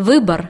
выбор.